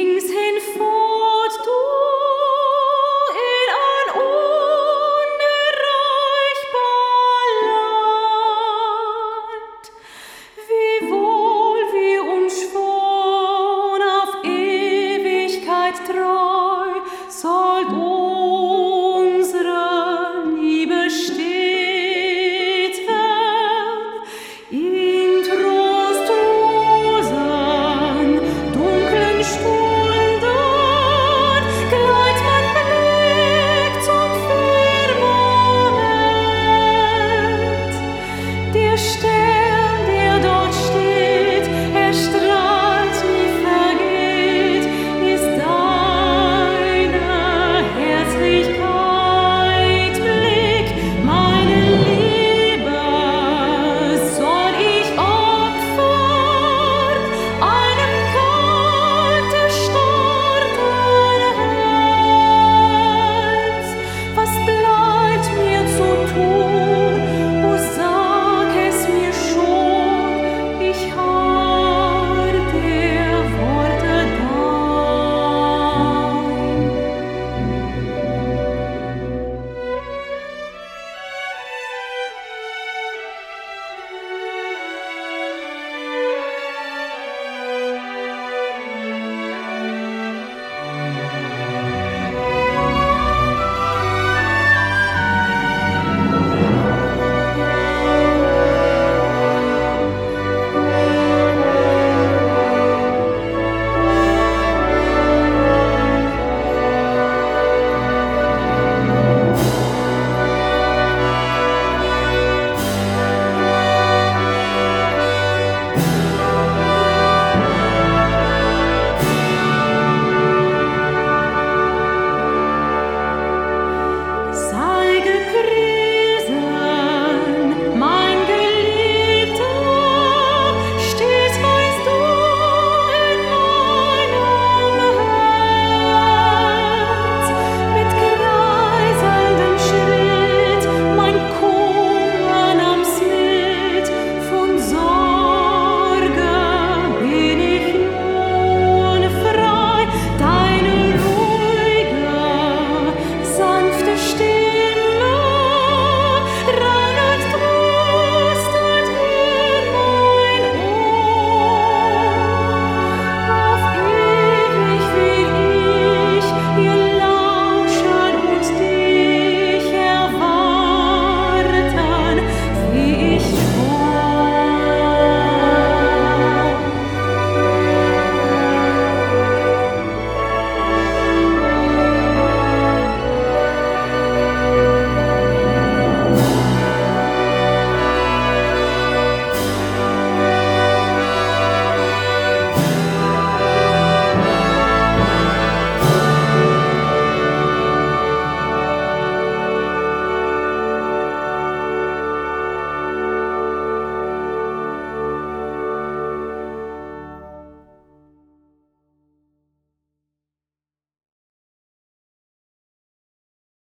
things